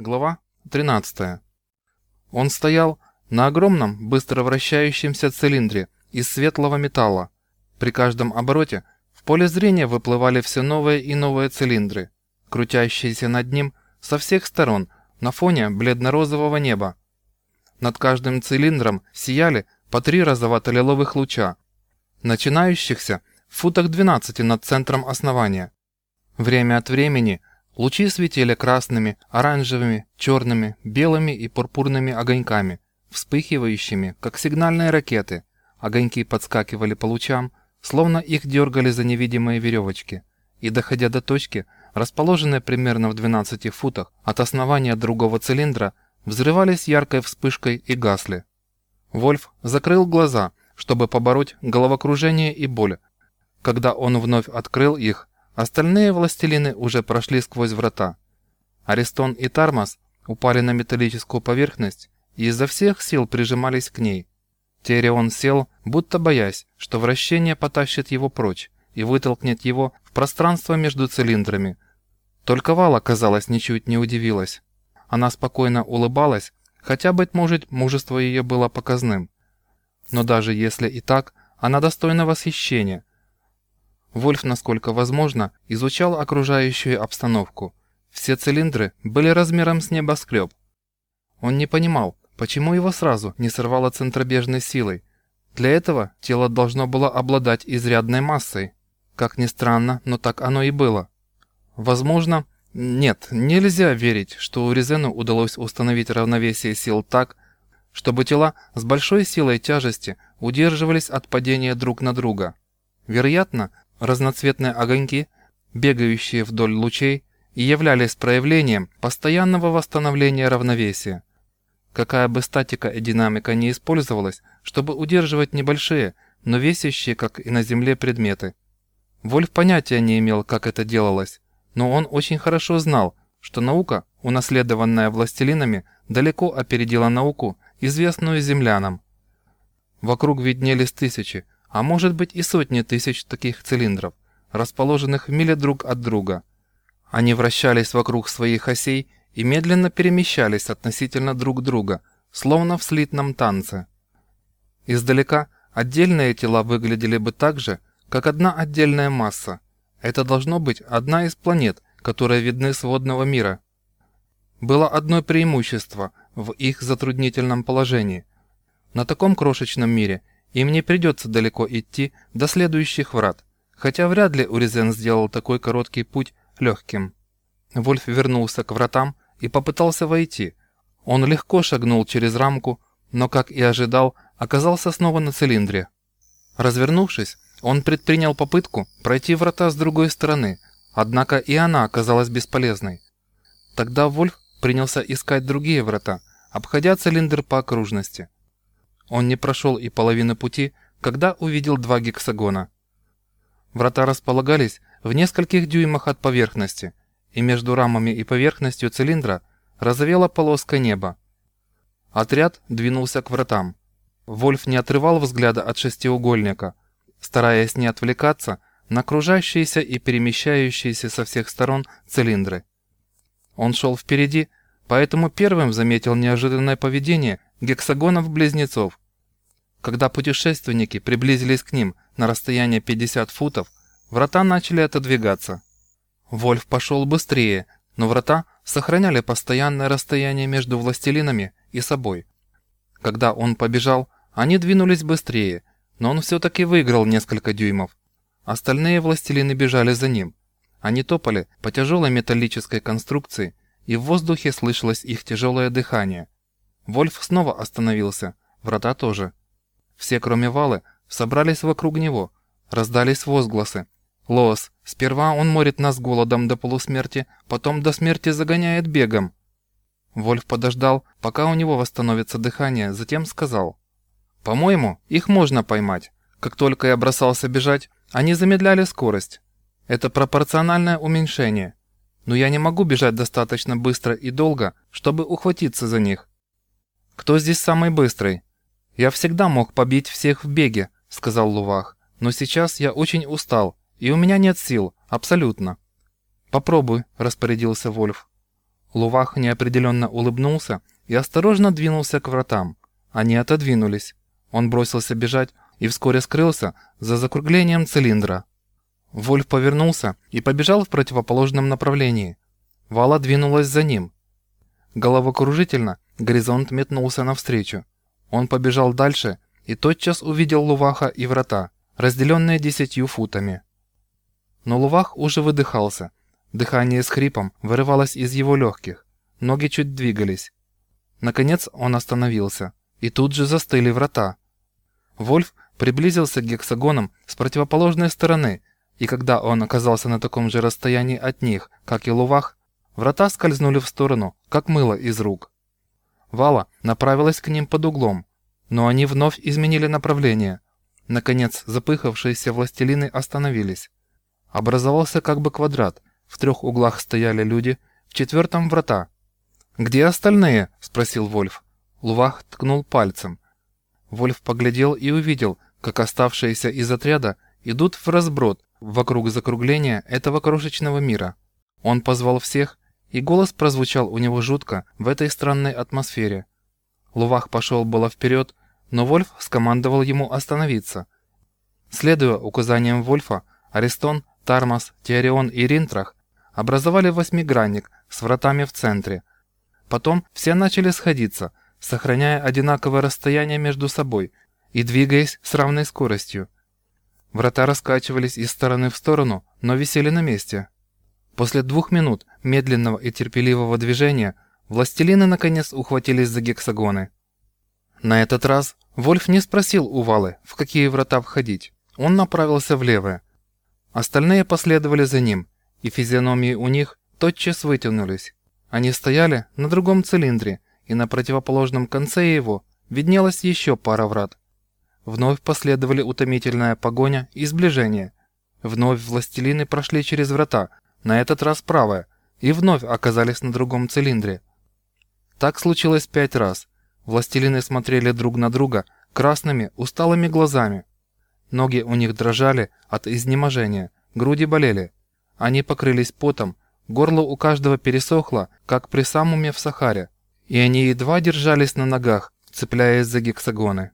Глава 13. Он стоял на огромном, быстро вращающемся цилиндре из светлого металла. При каждом обороте в поле зрения выплывали все новые и новые цилиндры, крутящиеся над ним со всех сторон на фоне бледно-розового неба. Над каждым цилиндром сияли по три розовато-лиловых луча, начинающихся в футах 12 над центром основания. Время от времени Лучи светили красными, оранжевыми, черными, белыми и пурпурными огоньками, вспыхивающими, как сигнальные ракеты. Огоньки подскакивали по лучам, словно их дергали за невидимые веревочки, и, доходя до точки, расположенной примерно в 12 футах от основания другого цилиндра, взрывались яркой вспышкой и гасли. Вольф закрыл глаза, чтобы побороть головокружение и боль. Когда он вновь открыл их, Остальные властелины уже прошли сквозь врата. Аристон и Тармас упали на металлическую поверхность и изо всех сил прижимались к ней. Терион сел, будто боясь, что вращение потащит его прочь и вытолкнет его в пространство между цилиндрами. Только Вала, казалось, ничуть не удивилась. Она спокойно улыбалась, хотя, быть может, мужество ее было показным. Но даже если и так, она достойна восхищения, Вольф, насколько возможно, изучал окружающую обстановку. Все цилиндры были размером с небоскреб. Он не понимал, почему его сразу не сорвало центробежной силой. Для этого тело должно было обладать изрядной массой. Как ни странно, но так оно и было. Возможно, нет, нельзя верить, что у Резену удалось установить равновесие сил так, чтобы тела с большой силой тяжести удерживались от падения друг на друга. Вероятно, Разноцветные огоньки, бегающие вдоль лучей, и являлись проявлением постоянного восстановления равновесия. Какая бы статика и динамика не использовалась, чтобы удерживать небольшие, но весящие, как и на Земле, предметы. Вольф понятия не имел, как это делалось, но он очень хорошо знал, что наука, унаследованная властелинами, далеко опередила науку, известную землянам. Вокруг виднелись тысячи, а может быть и сотни тысяч таких цилиндров, расположенных в миле друг от друга. Они вращались вокруг своих осей и медленно перемещались относительно друг друга, словно в слитном танце. Издалека отдельные тела выглядели бы так же, как одна отдельная масса. Это должно быть одна из планет, которые видны с водного мира. Было одно преимущество в их затруднительном положении. На таком крошечном мире им не придется далеко идти до следующих врат, хотя вряд ли Уризен сделал такой короткий путь легким. Вольф вернулся к вратам и попытался войти. Он легко шагнул через рамку, но, как и ожидал, оказался снова на цилиндре. Развернувшись, он предпринял попытку пройти врата с другой стороны, однако и она оказалась бесполезной. Тогда Вольф принялся искать другие врата, обходя цилиндр по окружности – он не прошел и половины пути, когда увидел два гексагона. Врата располагались в нескольких дюймах от поверхности, и между рамами и поверхностью цилиндра разовела полоска неба. Отряд двинулся к вратам. Вольф не отрывал взгляда от шестиугольника, стараясь не отвлекаться на окружающиеся и перемещающиеся со всех сторон цилиндры. Он шел впереди, поэтому первым заметил неожиданное поведение гексагонов-близнецов. Когда путешественники приблизились к ним на расстояние 50 футов, врата начали отодвигаться. Вольф пошел быстрее, но врата сохраняли постоянное расстояние между властелинами и собой. Когда он побежал, они двинулись быстрее, но он все-таки выиграл несколько дюймов. Остальные властелины бежали за ним. Они топали по тяжелой металлической конструкции, и в воздухе слышалось их тяжелое дыхание – Вольф снова остановился, врата тоже. Все, кроме Валы, собрались вокруг него, раздались возгласы. «Лос, сперва он морит нас голодом до полусмерти, потом до смерти загоняет бегом». Вольф подождал, пока у него восстановится дыхание, затем сказал. «По-моему, их можно поймать. Как только я бросался бежать, они замедляли скорость. Это пропорциональное уменьшение. Но я не могу бежать достаточно быстро и долго, чтобы ухватиться за них. «Кто здесь самый быстрый?» «Я всегда мог побить всех в беге», — сказал Лувах. «Но сейчас я очень устал, и у меня нет сил, абсолютно». «Попробуй», — распорядился Вольф. Лувах неопределенно улыбнулся и осторожно двинулся к вратам. Они отодвинулись. Он бросился бежать и вскоре скрылся за закруглением цилиндра. Вольф повернулся и побежал в противоположном направлении. Вала двинулась за ним. Головокружительно горизонт метнулся навстречу. Он побежал дальше и тотчас увидел Луваха и врата, разделенные десятью футами. Но Лувах уже выдыхался. Дыхание с хрипом вырывалось из его легких. Ноги чуть двигались. Наконец он остановился. И тут же застыли врата. Вольф приблизился к гексагонам с противоположной стороны, и когда он оказался на таком же расстоянии от них, как и Лувах, врата скользнули в сторону, как мыло из рук. Вала направилась к ним под углом, но они вновь изменили направление. Наконец, запыхавшиеся властелины остановились. Образовался как бы квадрат, в трех углах стояли люди, в четвертом врата. «Где остальные?» – спросил Вольф. Лувах ткнул пальцем. Вольф поглядел и увидел, как оставшиеся из отряда идут в разброд вокруг закругления этого крошечного мира. Он позвал всех, и голос прозвучал у него жутко в этой странной атмосфере. Лувах пошел было вперед, но Вольф скомандовал ему остановиться. Следуя указаниям Вольфа, Аристон, Тармас, Теорион и Ринтрах образовали восьмигранник с вратами в центре. Потом все начали сходиться, сохраняя одинаковое расстояние между собой и двигаясь с равной скоростью. Врата раскачивались из стороны в сторону, но висели на месте. После двух минут медленного и терпеливого движения властелины наконец ухватились за гексагоны. На этот раз Вольф не спросил у Валы, в какие врата входить. Он направился в левое. Остальные последовали за ним, и физиономии у них тотчас вытянулись. Они стояли на другом цилиндре, и на противоположном конце его виднелась еще пара врат. Вновь последовали утомительная погоня и сближение. Вновь властелины прошли через врата, на этот раз правое, и вновь оказались на другом цилиндре. Так случилось пять раз. Властелины смотрели друг на друга красными, усталыми глазами. Ноги у них дрожали от изнеможения, груди болели. Они покрылись потом, горло у каждого пересохло, как при самуме в Сахаре, и они едва держались на ногах, цепляясь за гексагоны.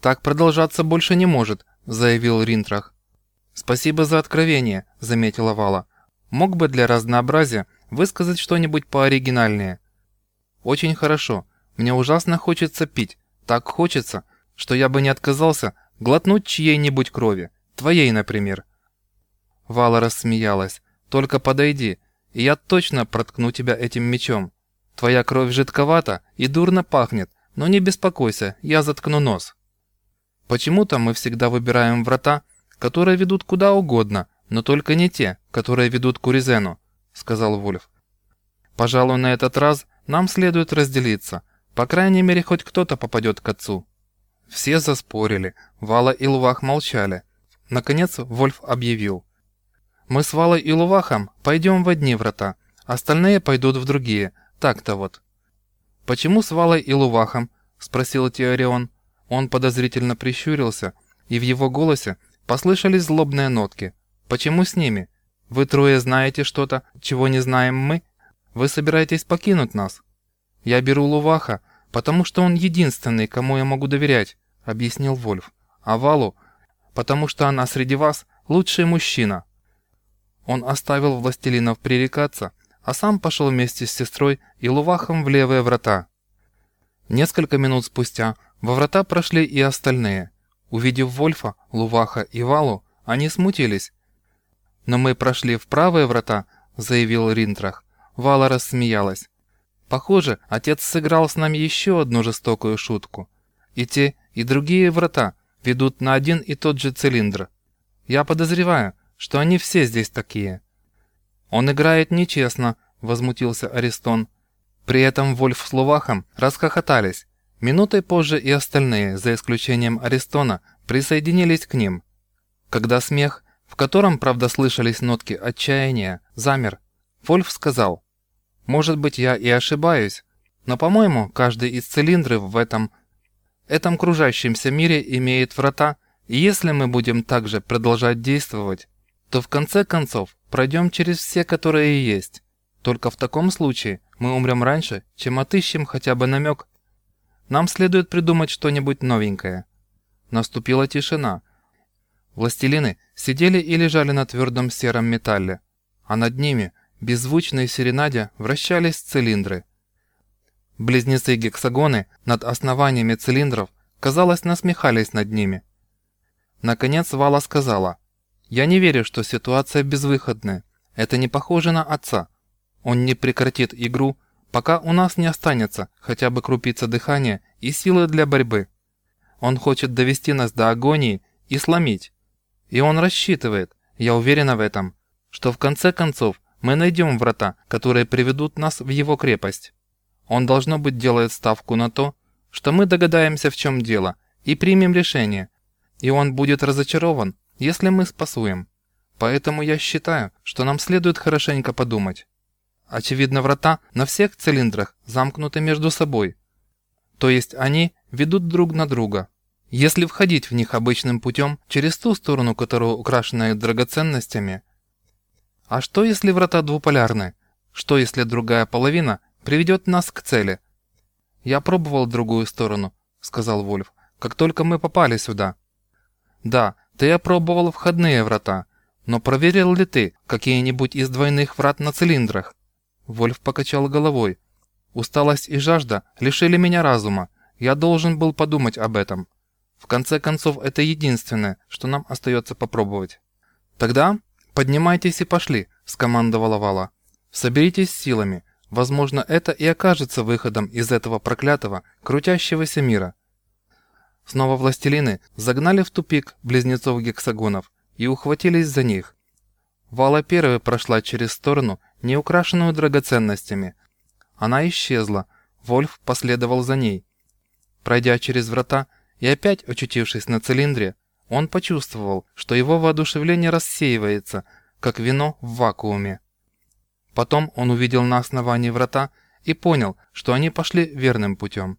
«Так продолжаться больше не может», — заявил Ринтрах. «Спасибо за откровение», — заметила Вала. «Мог бы для разнообразия высказать что-нибудь пооригинальнее». «Очень хорошо. Мне ужасно хочется пить. Так хочется, что я бы не отказался глотнуть чьей-нибудь крови. Твоей, например». Вала рассмеялась. «Только подойди, и я точно проткну тебя этим мечом. Твоя кровь жидковата и дурно пахнет, но не беспокойся, я заткну нос». Почему-то мы всегда выбираем врата, которые ведут куда угодно, но только не те, которые ведут к Уризену, сказал Вульф. Пожалуй, на этот раз нам следует разделиться. По крайней мере, хоть кто-то попадет к отцу. Все заспорили, Вала и Лувах молчали. Наконец Вольф объявил. «Мы с Валой и Лувахом пойдем в одни врата, остальные пойдут в другие, так-то вот». «Почему с Валой и Лувахом?» – спросил Теорион. Он подозрительно прищурился, и в его голосе послышались злобные нотки. «Почему с ними? Вы трое знаете что-то, чего не знаем мы? Вы собираетесь покинуть нас?» «Я беру Луваха, потому что он единственный, кому я могу доверять», — объяснил Вольф. «А Валу, потому что она среди вас лучший мужчина». Он оставил властелинов пререкаться, а сам пошел вместе с сестрой и Лувахом в левые врата. Несколько минут спустя во врата прошли и остальные. Увидев Вольфа, Луваха и Валу, они смутились. «Но мы прошли в правые врата», — заявил Ринтрах. Вала рассмеялась. «Похоже, отец сыграл с нами еще одну жестокую шутку. И те, и другие врата ведут на один и тот же цилиндр. Я подозреваю, что они все здесь такие». «Он играет нечестно», — возмутился Аристон. При этом Вольф с Лувахом расхохотались. Минутой позже и остальные, за исключением Аристона, присоединились к ним. Когда смех, в котором, правда, слышались нотки отчаяния, замер, Вольф сказал, «Может быть, я и ошибаюсь, но, по-моему, каждый из цилиндров в этом, этом кружащемся мире имеет врата, и если мы будем также продолжать действовать, то в конце концов пройдем через все, которые есть. Только в таком случае мы умрем раньше, чем отыщем хотя бы намек. Нам следует придумать что-нибудь новенькое. Наступила тишина. Властелины сидели и лежали на твердом сером металле, а над ними, беззвучные серенаде, вращались цилиндры. Близнецы-гексагоны над основаниями цилиндров, казалось, насмехались над ними. Наконец Вала сказала, «Я не верю, что ситуация безвыходная. Это не похоже на отца. Он не прекратит игру, пока у нас не останется хотя бы крупица дыхания и силы для борьбы. Он хочет довести нас до агонии и сломить. И он рассчитывает, я уверена в этом, что в конце концов мы найдем врата, которые приведут нас в его крепость. Он, должно быть, делает ставку на то, что мы догадаемся, в чем дело, и примем решение. И он будет разочарован, если мы спасуем. Поэтому я считаю, что нам следует хорошенько подумать. Очевидно, врата на всех цилиндрах замкнуты между собой. То есть они ведут друг на друга. Если входить в них обычным путем, через ту сторону, которая украшена драгоценностями. А что если врата двуполярны? Что если другая половина приведет нас к цели? Я пробовал другую сторону, сказал Вольф, как только мы попали сюда. Да, ты опробовал входные врата, но проверил ли ты какие-нибудь из двойных врат на цилиндрах? Вольф покачал головой. Усталость и жажда лишили меня разума. Я должен был подумать об этом. В конце концов, это единственное, что нам остается попробовать. Тогда поднимайтесь и пошли, скомандовала Вала. Соберитесь силами. Возможно, это и окажется выходом из этого проклятого, крутящегося мира. Снова властелины загнали в тупик близнецов-гексагонов и ухватились за них. Вала первая прошла через сторону, не украшенную драгоценностями. Она исчезла, Вольф последовал за ней. Пройдя через врата, и опять очутившись на цилиндре, он почувствовал, что его воодушевление рассеивается, как вино в вакууме. Потом он увидел на основании врата и понял, что они пошли верным путем.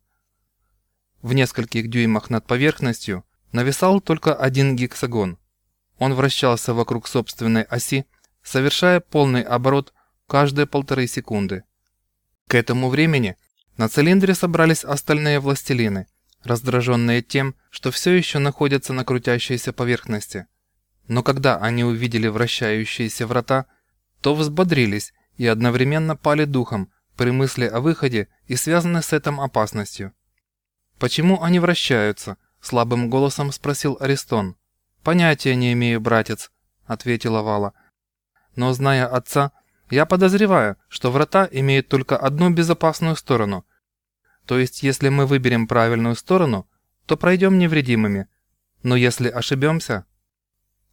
В нескольких дюймах над поверхностью нависал только один гексагон. Он вращался вокруг собственной оси, совершая полный оборот каждые полторы секунды. К этому времени на цилиндре собрались остальные властелины – раздраженные тем, что все еще находятся на крутящейся поверхности. Но когда они увидели вращающиеся врата, то взбодрились и одновременно пали духом при мысли о выходе и связанной с этим опасностью. «Почему они вращаются?» – слабым голосом спросил Аристон. «Понятия не имею, братец», – ответила Вала. «Но зная отца, я подозреваю, что врата имеют только одну безопасную сторону – то есть, если мы выберем правильную сторону, то пройдем невредимыми. Но если ошибемся...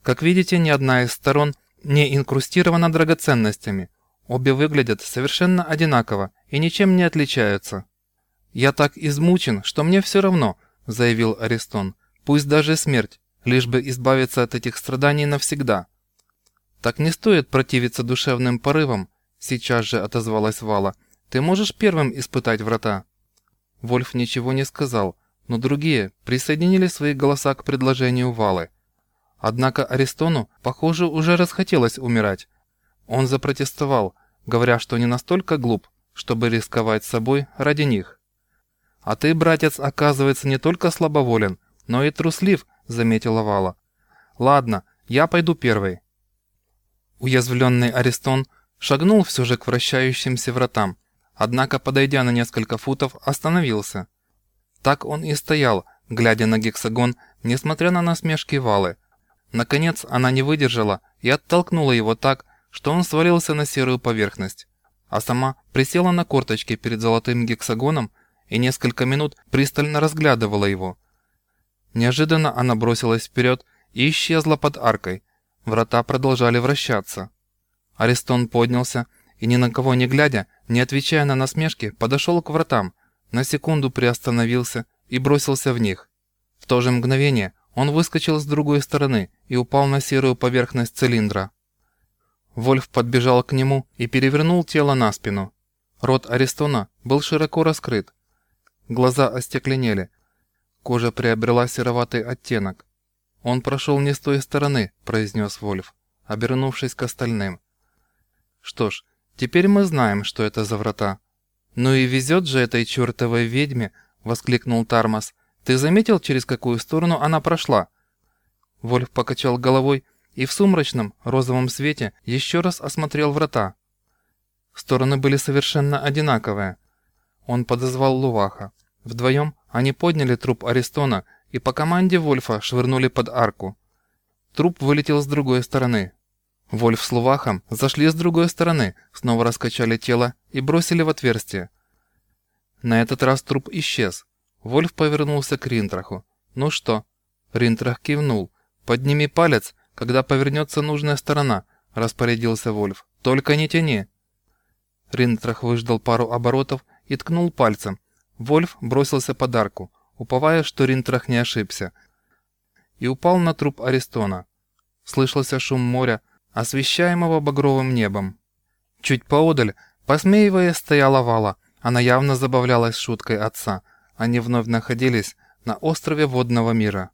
Как видите, ни одна из сторон не инкрустирована драгоценностями. Обе выглядят совершенно одинаково и ничем не отличаются. «Я так измучен, что мне все равно», — заявил Аристон. «Пусть даже смерть, лишь бы избавиться от этих страданий навсегда». «Так не стоит противиться душевным порывам», — сейчас же отозвалась Вала. «Ты можешь первым испытать врата?» Вольф ничего не сказал, но другие присоединили свои голоса к предложению Валы. Однако Аристону, похоже, уже расхотелось умирать. Он запротестовал, говоря, что не настолько глуп, чтобы рисковать собой ради них. «А ты, братец, оказывается, не только слабоволен, но и труслив», — заметила Вала. «Ладно, я пойду первый». Уязвленный Аристон шагнул все же к вращающимся вратам, Однако, подойдя на несколько футов, остановился. Так он и стоял, глядя на гексагон, несмотря на насмешки Валы. Наконец, она не выдержала и оттолкнула его так, что он свалился на серую поверхность. А сама присела на корточки перед золотым гексагоном и несколько минут пристально разглядывала его. Неожиданно она бросилась вперед и исчезла под аркой. Врата продолжали вращаться. Аристон поднялся и, ни на кого не глядя, не отвечая на насмешки, подошел к вратам, на секунду приостановился и бросился в них. В то же мгновение он выскочил с другой стороны и упал на серую поверхность цилиндра. Вольф подбежал к нему и перевернул тело на спину. Рот Аристона был широко раскрыт. Глаза остекленели. Кожа приобрела сероватый оттенок. «Он прошел не с той стороны», — произнес Вольф, обернувшись к остальным. «Что ж, Теперь мы знаем, что это за врата. «Ну и везет же этой чертовой ведьме!» — воскликнул Тармас. «Ты заметил, через какую сторону она прошла?» Вольф покачал головой и в сумрачном розовом свете еще раз осмотрел врата. Стороны были совершенно одинаковые. Он подозвал Луваха. Вдвоем они подняли труп Аристона и по команде Вольфа швырнули под арку. Труп вылетел с другой стороны. Вольф с Лувахом зашли с другой стороны, снова раскачали тело и бросили в отверстие. На этот раз труп исчез. Вольф повернулся к Ринтраху. «Ну что?» Ринтрах кивнул. «Подними палец, когда повернется нужная сторона», — распорядился Вольф. «Только не тяни». Ринтрах выждал пару оборотов и ткнул пальцем. Вольф бросился под арку, уповая, что Ринтрах не ошибся, и упал на труп Аристона. Слышался шум моря, освещаемого багровым небом. Чуть поодаль, посмеиваясь, стояла Вала. Она явно забавлялась шуткой отца. Они вновь находились на острове водного мира.